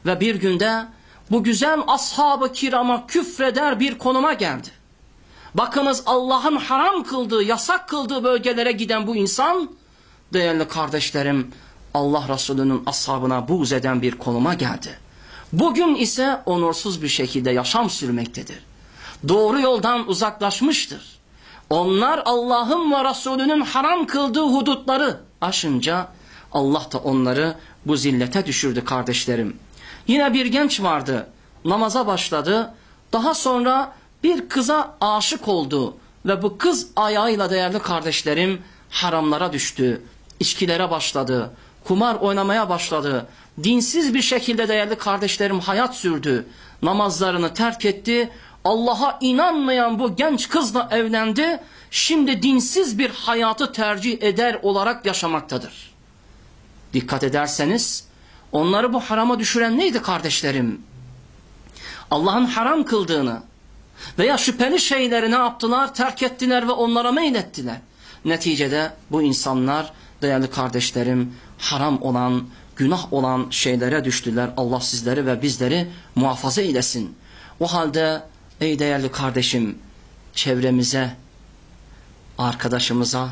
Ve bir günde bu güzel ashab-ı kirama küfreder bir konuma geldi. Bakınız Allah'ın haram kıldığı, yasak kıldığı bölgelere giden bu insan, değerli kardeşlerim, Allah Resulü'nün ashabına buğz eden bir konuma geldi. Bugün ise onursuz bir şekilde yaşam sürmektedir. Doğru yoldan uzaklaşmıştır. Onlar Allah'ın ve Resulünün haram kıldığı hudutları aşınca Allah da onları bu zillete düşürdü kardeşlerim. Yine bir genç vardı. Namaza başladı. Daha sonra bir kıza aşık oldu. Ve bu kız ayağıyla değerli kardeşlerim haramlara düştü. İçkilere başladı. Kumar oynamaya başladı. Dinsiz bir şekilde değerli kardeşlerim hayat sürdü. Namazlarını terk etti. Allah'a inanmayan bu genç kızla evlendi. Şimdi dinsiz bir hayatı tercih eder olarak yaşamaktadır. Dikkat ederseniz onları bu harama düşüren neydi kardeşlerim? Allah'ın haram kıldığını veya şüpheli şeyleri ne yaptılar? Terk ettiler ve onlara meylettiler. Neticede bu insanlar değerli kardeşlerim haram olan, günah olan şeylere düştüler. Allah sizleri ve bizleri muhafaza eylesin. O halde ey değerli kardeşim çevremize, arkadaşımıza,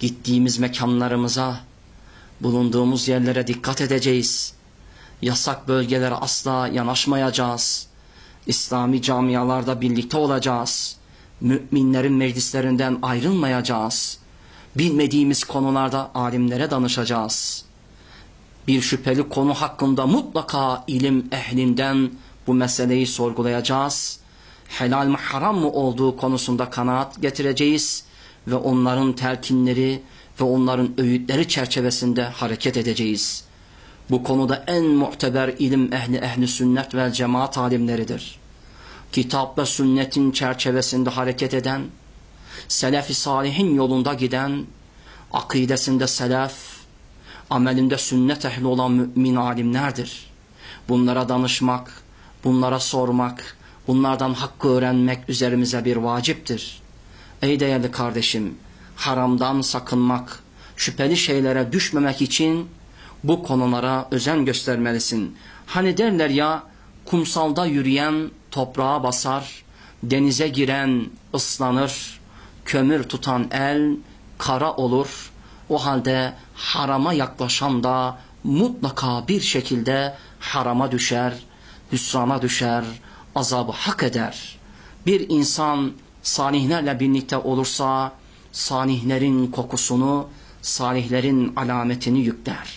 gittiğimiz mekanlarımıza, bulunduğumuz yerlere dikkat edeceğiz. Yasak bölgelere asla yanaşmayacağız. İslami camialarda birlikte olacağız. Müminlerin meclislerinden ayrılmayacağız. Bilmediğimiz konularda alimlere danışacağız. Bir şüpheli konu hakkında mutlaka ilim ehlinden bu meseleyi sorgulayacağız. Helal mi haram mı olduğu konusunda kanaat getireceğiz ve onların telkinleri ve onların öğütleri çerçevesinde hareket edeceğiz. Bu konuda en muhteber ilim ehli ehli sünnet ve cemaat alimleridir. Kitap ve sünnetin çerçevesinde hareket eden, selef-i salihin yolunda giden, akidesinde selef, amelinde sünnet ehli olan mümin alimlerdir. Bunlara danışmak, bunlara sormak, bunlardan hakkı öğrenmek üzerimize bir vaciptir. Ey değerli kardeşim, haramdan sakınmak, şüpheli şeylere düşmemek için bu konulara özen göstermelisin. Hani derler ya, kumsalda yürüyen toprağa basar, denize giren ıslanır, kömür tutan el kara olur. O halde harama yaklaşan da mutlaka bir şekilde harama düşer, hüsrana düşer, azabı hak eder. Bir insan salihlerle birlikte olursa, salihlerin kokusunu, salihlerin alametini yükler.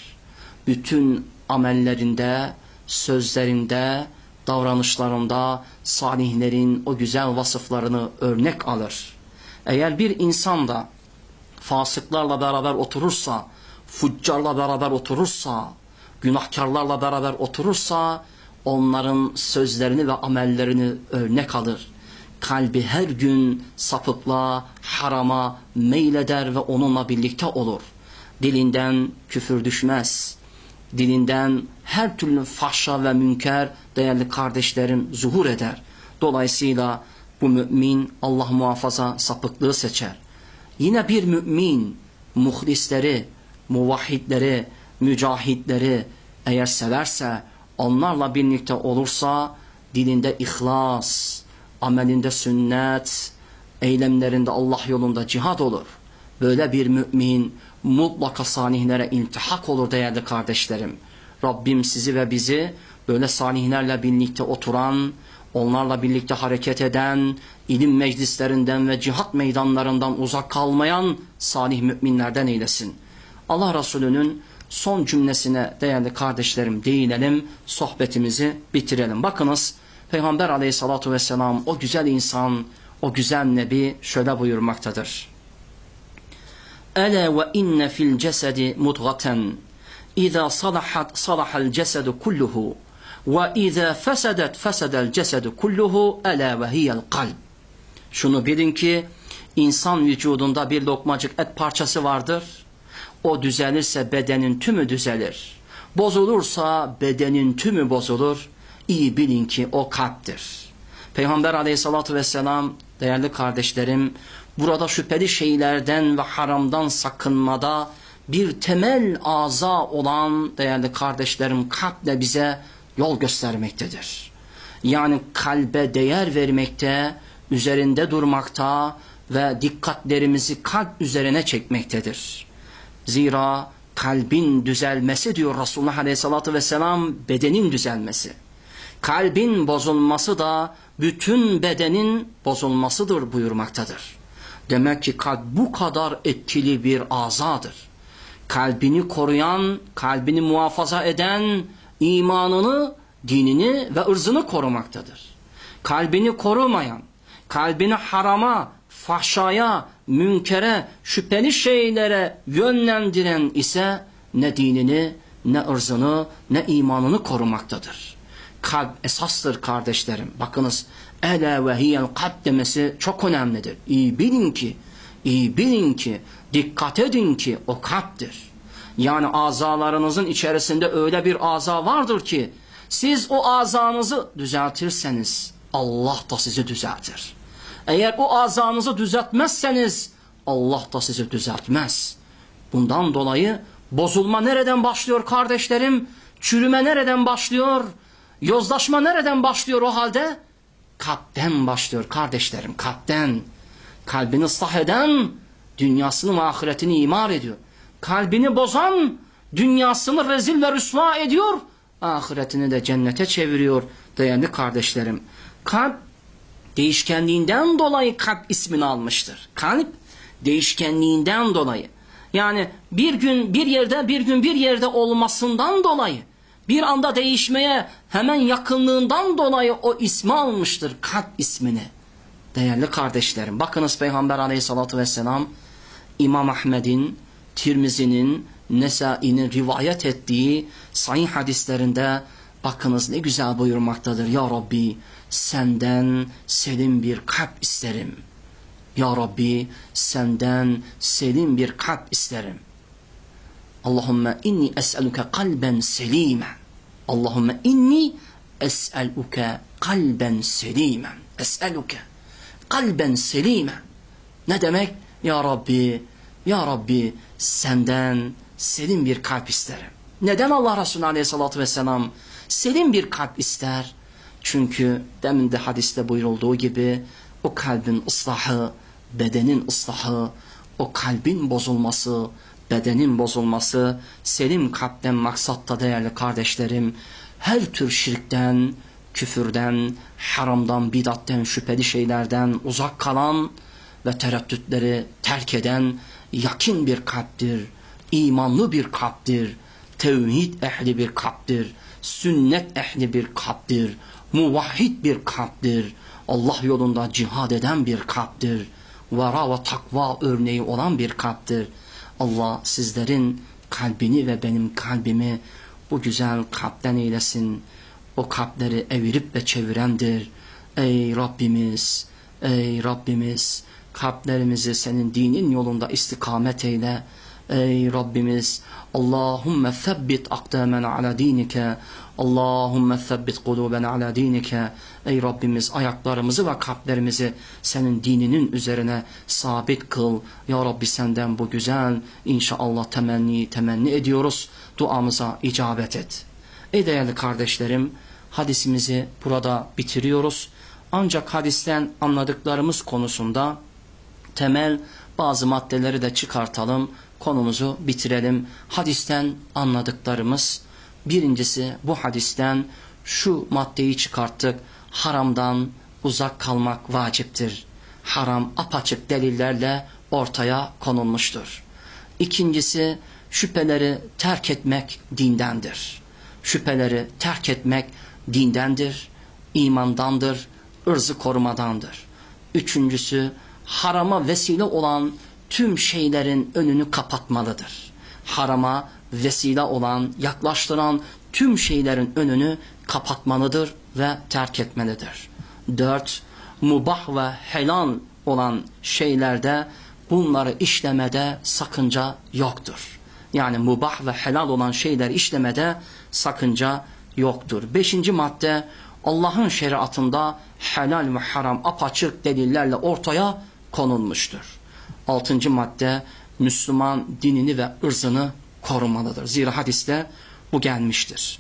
Bütün amellerinde, sözlerinde, davranışlarında salihlerin o güzel vasıflarını örnek alır. Eğer bir insan da fasıklarla beraber oturursa, fuccarla beraber oturursa, günahkarlarla beraber oturursa, onların sözlerini ve amellerini örnek alır. Kalbi her gün sapıkla, harama meyleder ve onunla birlikte olur. Dilinden küfür düşmez. Dilinden her türlü fahşa ve münker değerli kardeşlerim zuhur eder. Dolayısıyla bu mümin Allah muhafaza sapıklığı seçer. Yine bir mümin muhlisleri, muvahhidleri, mücahitleri eğer severse, onlarla birlikte olursa dilinde ihlas, amelinde sünnet, eylemlerinde Allah yolunda cihad olur. Böyle bir mümin mutlaka salihlere iltihak olur değerli kardeşlerim. Rabbim sizi ve bizi böyle salihlerle birlikte oturan, onlarla birlikte hareket eden, ilim meclislerinden ve cihat meydanlarından uzak kalmayan salih müminlerden eylesin. Allah Resulü'nün son cümlesine değerli kardeşlerim değinelim, sohbetimizi bitirelim. Bakınız Peygamber aleyhissalatu vesselam o güzel insan, o güzel nebi şöyle buyurmaktadır. Ele ve inne fil cesedi mudgaten İza salahat salahal cesedu kulluhu Ve izâ fesedet fesedel cesedu kulluhu elâ ve hiyel kalb. Şunu bilin ki insan vücudunda bir lokmacık et parçası vardır. O düzelirse bedenin tümü düzelir. Bozulursa bedenin tümü bozulur. İyi bilin ki o kalptir. Peygamber aleyhissalatü vesselam değerli kardeşlerim burada şüpheli şeylerden ve haramdan sakınmada bir temel aza olan değerli kardeşlerim kalple bize yol göstermektedir. Yani kalbe değer vermekte, üzerinde durmakta ve dikkatlerimizi kalp üzerine çekmektedir. Zira kalbin düzelmesi diyor Resulullah Aleyhisselatü Vesselam bedenin düzelmesi. Kalbin bozulması da bütün bedenin bozulmasıdır buyurmaktadır. Demek ki kalp bu kadar etkili bir azadır. Kalbini koruyan, kalbini muhafaza eden imanını, dinini ve ırzını korumaktadır. Kalbini korumayan, kalbini harama, fahşaya, münkere, şüpheli şeylere yönlendiren ise ne dinini, ne ırzını, ne imanını korumaktadır. Kalp esastır kardeşlerim. Bakınız, ele ve hiyel kalp demesi çok önemlidir. İyi bilin ki, iyi bilin ki, dikkat edin ki o kalptir. Yani azalarınızın içerisinde öyle bir aza vardır ki, siz o azanızı düzeltirseniz Allah da sizi düzeltir. Eğer o azanızı düzeltmezseniz Allah da sizi düzeltmez. Bundan dolayı bozulma nereden başlıyor kardeşlerim? Çürüme nereden başlıyor? Yozlaşma nereden başlıyor o halde? Kalpten başlıyor kardeşlerim, kalpten. Kalbini ıslah eden dünyasını ve ahiretini imar ediyor. Kalbini bozan dünyasını rezil ve rüsva ediyor. Ahiretini de cennete çeviriyor değerli kardeşlerim. Kalp değişkenliğinden dolayı kalp ismini almıştır. Kalp değişkenliğinden dolayı. Yani bir gün bir yerde bir gün bir yerde olmasından dolayı bir anda değişmeye hemen yakınlığından dolayı o ismi almıştır kalp ismini. Değerli kardeşlerim bakınız Peygamber aleyhissalatü vesselam İmam Ahmed'in, Tirmizi'nin, Nesai'nin rivayet ettiği sahih hadislerinde bakınız ne güzel buyurmaktadır. Ya Rabbi senden selim bir kalp isterim. Ya Rabbi senden selim bir kalp isterim. Allahümme inni es'eluke kalben selimen. Allahümme inni es'eluke kalben selimen. Es'eluke kalben selimen. Ne demek? Ya Rabbi, Ya Rabbi senden selim bir kalp isterim. Neden Allah Resulü Aleyhisselatü Vesselam selim bir kalp ister? Çünkü demin de hadiste buyurulduğu gibi o kalbin ıslahı, bedenin ıslahı, o kalbin bozulması, bedenin bozulması, selim kalpten maksatta değerli kardeşlerim, her tür şirkten, küfürden, haramdan, bidatten, şüpheli şeylerden uzak kalan ve tereddütleri terk eden yakin bir kalptir, imanlı bir kalptir, tevhid ehli bir kalptir, sünnet ehli bir kalptir, muvahhid bir kalptir, Allah yolunda cihad eden bir kalptir, vara ve takva örneği olan bir kalptir. Allah sizlerin kalbini ve benim kalbimi bu güzel kalpten eylesin. O kalpleri evirip ve çevirendir. Ey Rabbimiz, ey Rabbimiz, kalplerimizi senin dinin yolunda istikamet eyle. Ey Rabbimiz, Allahümme febbit akdamen ala dinike, Allahümme febbit kuluben ala dinike. Ey Rabbimiz ayaklarımızı ve kalplerimizi senin dininin üzerine sabit kıl. Ya Rabbi senden bu güzel inşallah temenni temenni ediyoruz. Duamıza icabet et. Ey değerli kardeşlerim, hadisimizi burada bitiriyoruz. Ancak hadisten anladıklarımız konusunda temel bazı maddeleri de çıkartalım, konumuzu bitirelim. Hadisten anladıklarımız, birincisi bu hadisten şu maddeyi çıkarttık, haramdan uzak kalmak vaciptir. Haram apaçık delillerle ortaya konulmuştur. İkincisi, şüpheleri terk etmek dindendir. Şüpheleri terk etmek dindendir, imandandır, ırzı korumadandır. Üçüncüsü, harama vesile olan tüm şeylerin önünü kapatmalıdır. Harama vesile olan, yaklaştıran tüm şeylerin önünü kapatmalıdır ve terk etmelidir. Dört, mubah ve helal olan şeylerde bunları işlemede sakınca yoktur. Yani mubah ve helal olan şeyler işlemede sakınca yoktur. Beşinci madde Allah'ın şeriatında helal ve haram apaçık delillerle ortaya konulmuştur. Altıncı madde Müslüman dinini ve ırzını korumalıdır. Zira hadiste bu gelmiştir.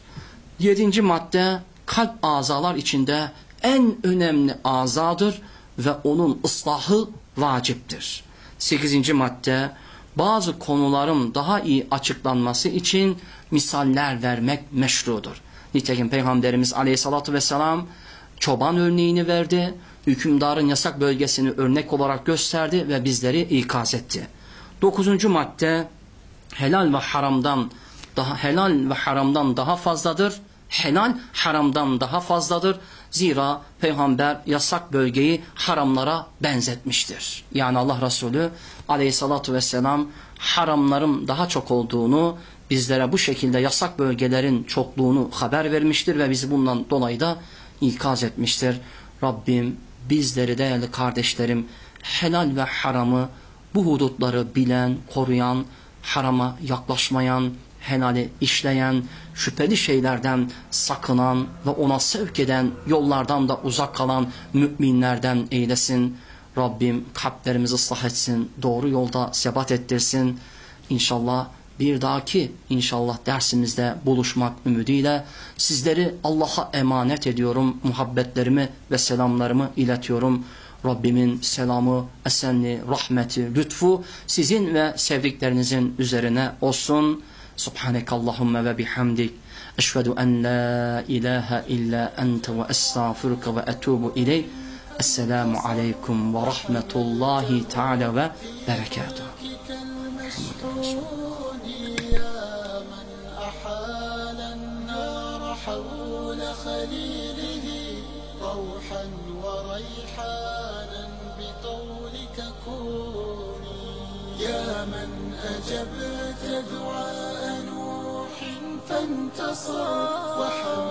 Yedinci madde kalp azalar içinde en önemli azadır ve onun ıslahı vaciptir. Sekizinci madde bazı konuların daha iyi açıklanması için misaller vermek meşrudur. Nitekim Peygamberimiz aleyhissalatü vesselam çoban örneğini verdi, hükümdarın yasak bölgesini örnek olarak gösterdi ve bizleri ikaz etti. Dokuzuncu madde helal ve haramdan daha helal ve haramdan daha fazladır. Helal haramdan daha fazladır. Zira peygamber yasak bölgeyi haramlara benzetmiştir. Yani Allah Resulü aleyhissalatu vesselam haramların daha çok olduğunu bizlere bu şekilde yasak bölgelerin çokluğunu haber vermiştir ve bizi bundan dolayı da ikaz etmiştir. Rabbim bizleri değerli kardeşlerim helal ve haramı bu hudutları bilen, koruyan, harama yaklaşmayan, helali işleyen, şüpheli şeylerden sakınan ve ona sevk eden yollardan da uzak kalan müminlerden eylesin. Rabbim kalplerimizi ıslah etsin, doğru yolda sebat ettirsin. İnşallah bir dahaki inşallah dersimizde buluşmak ümidiyle sizleri Allah'a emanet ediyorum. Muhabbetlerimi ve selamlarımı iletiyorum. Rabbimin selamı, esenli, rahmeti, lütfu sizin ve sevdiklerinizin üzerine olsun. سبحانك اللهم وبحمدك أشهد أن لا إله إلا أنت وأستغفرك وأتوب إليك. السلام عليكم ورحمة الله تعالى وبركاته. روحا وريحانا بقولك كوني يا من أجبت دعائي فانتصروا وحمدوا